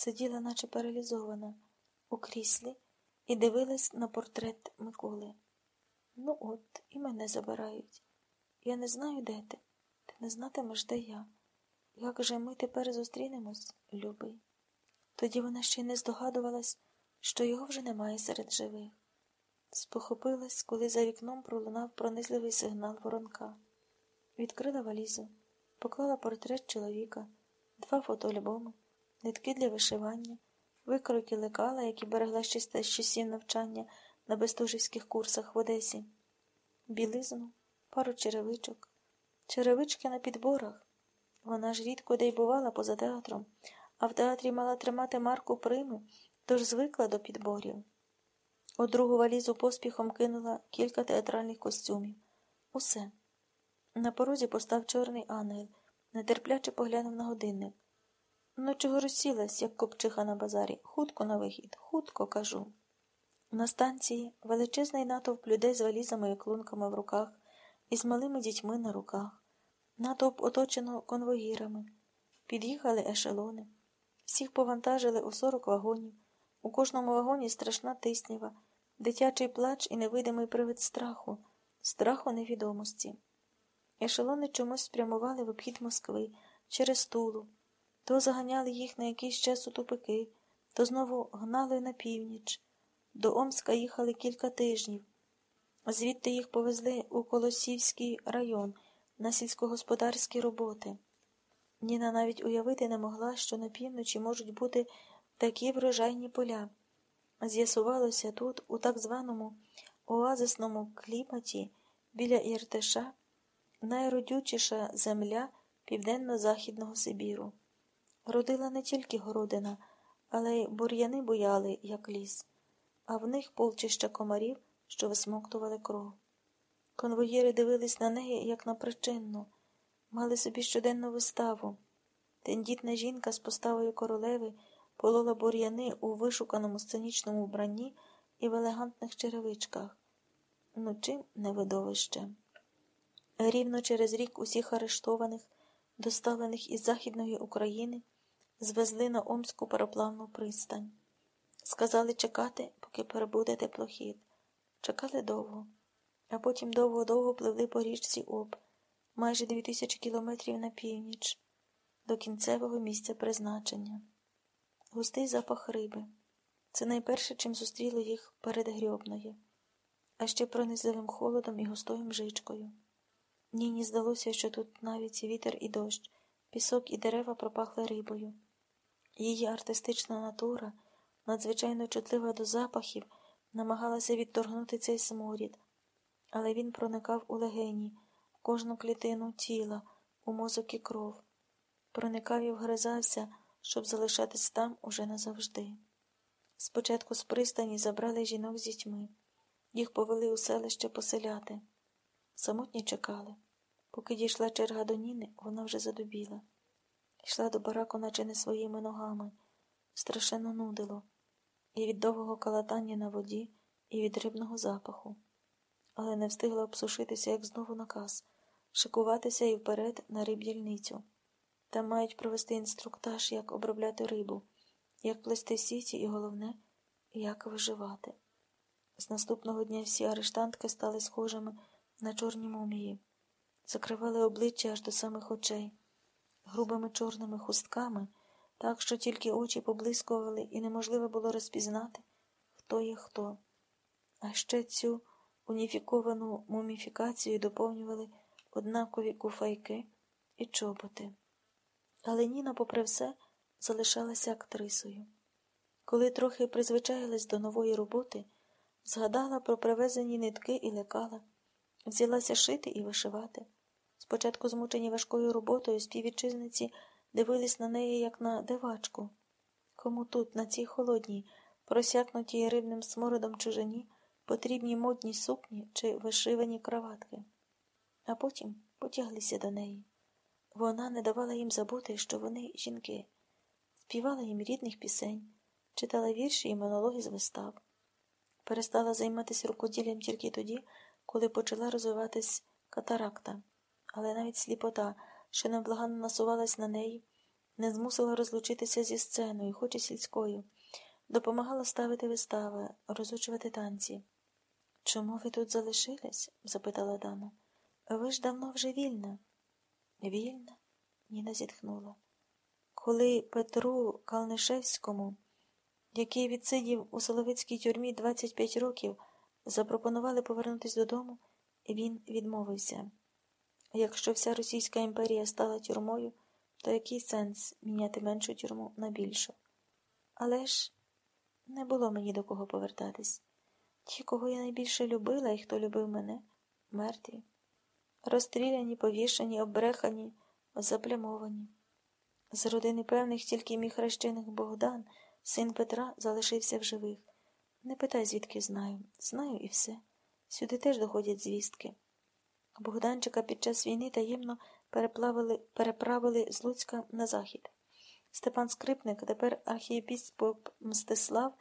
сиділа, наче паралізована, у кріслі і дивилась на портрет Миколи. Ну от, і мене забирають. Я не знаю, де ти. Ти не знатимеш, де я. Як же ми тепер зустрінемось, любий? Тоді вона ще й не здогадувалась, що його вже немає серед живих. Спохопилась, коли за вікном пролунав пронизливий сигнал воронка. Відкрила валізу, поклала портрет чоловіка, два фотоальбоми, нитки для вишивання, викройки лекала, які берегла ще з часів навчання на бестужівських курсах в Одесі, білизну, пару черевичок, черевички на підборах. Вона ж рідко де й бувала поза театром, а в театрі мала тримати марку прими, тож звикла до підборів. У другу валізу поспіхом кинула кілька театральних костюмів. Усе. На порозі постав чорний ангел, нетерпляче поглянув на годинник. Ну, чого розсілась, як копчиха на базарі? Хутко на вихід, хутко кажу. На станції величезний натовп людей з валізами і клунками в руках і з малими дітьми на руках. Натовп оточено конвоїрами. Під'їхали ешелони. Всіх повантажили у сорок вагонів. У кожному вагоні страшна тиснява, дитячий плач і невидимий привид страху, страху невідомості. Ешелони чомусь спрямували в обхід Москви через Тулу, то заганяли їх на якийсь час у тупики, то знову гнали на північ. До Омська їхали кілька тижнів. Звідти їх повезли у Колосівський район на сільськогосподарські роботи. Ніна навіть уявити не могла, що на півночі можуть бути такі врожайні поля. З'ясувалося тут, у так званому оазисному кліматі біля Іртиша, найродючіша земля південно-західного Сибіру. Родила не тільки городина, але й бур'яни буяли, як ліс, а в них полчища комарів, що висмоктували кров. Конвоїри дивились на неї, як на причинну, мали собі щоденну виставу. Тендітна жінка з поставою королеви полола бур'яни у вишуканому сценічному вбранні і в елегантних черевичках. Ну чим не видовище. Рівно через рік усіх арештованих, доставлених із Західної України, звезли на Омську пароплавну пристань. Сказали чекати, поки перебуде теплохід. Чекали довго, а потім довго-довго пливли по річці Об, майже дві тисячі кілометрів на північ, до кінцевого місця призначення. Густий запах риби. Це найперше, чим зустріло їх перед грьобною, а ще пронизливим холодом і густою мжичкою. Ніні здалося, що тут навіть вітер і дощ, пісок і дерева пропахли рибою. Її артистична натура, надзвичайно чутлива до запахів, намагалася відторгнути цей сморід, але він проникав у легені, в кожну клітину тіла, у мозок і кров, проникав і вгризався, щоб залишатись там уже назавжди. Спочатку з пристані забрали жінок з дітьми, їх повели у селище поселяти. Самотні чекали. Поки дійшла черга до Ніни, вона вже задубіла. Йшла до бараку, наче не своїми ногами, страшенно нудило, і від довгого калатання на воді, і від рибного запаху, але не встигла обсушитися, як знову наказ, шикуватися і вперед на риб'яльницю. Там мають провести інструктаж, як обробляти рибу, як плести сіті і, головне, як виживати. З наступного дня всі арештантки стали схожими на чорні мумії, закривали обличчя аж до самих очей, грубими чорними хустками, так що тільки очі поблискували, і неможливо було розпізнати, хто є хто. А ще цю уніфіковану муміфікацію доповнювали однакові куфайки і чоботи. Але Ніна, попри все, залишалася актрисою. Коли трохи призвичаїлась до нової роботи, згадала про привезені нитки і лекала, взялася шити і вишивати. Спочатку, змучені важкою роботою, співвітчизниці дивились на неї, як на дивачку. Кому тут, на цій холодній, просякнутій рибним смородом чужині, потрібні модні сукні чи вишивані краватки, а потім потяглися до неї. Вона не давала їм забути, що вони жінки, співала їм рідних пісень, читала вірші і монологи з вистав. Перестала займатися рукоділлям тільки тоді, коли почала розвиватись катаракта, але навіть сліпота, що невблаганно насувалась на неї, не змусила розлучитися зі сценою, хоч і сільською, допомагала ставити вистави, розучувати танці. Чому ви тут залишились? запитала дама. Ви ж давно вже вільна. Вільна? Ніна зітхнула. Коли Петру Калнишевському, який відсидів у Соловецькій тюрмі 25 років, запропонували повернутися додому, він відмовився. Якщо вся Російська імперія стала тюрмою, то який сенс міняти меншу тюрму на більшу? Але ж не було мені до кого повертатись. Ті, кого я найбільше любила і хто любив мене, мертві, розстріляні, повішані, обрехані, заплямовані. З родини певних тільки мій хрещеник Богдан, син Петра, залишився в живих. Не питай, звідки знаю. Знаю і все. Сюди теж доходять звістки. Богданчика під час війни таємно переплавили, переправили з Луцька на захід. Степан Скрипник, тепер архієпіскоп Мстислав,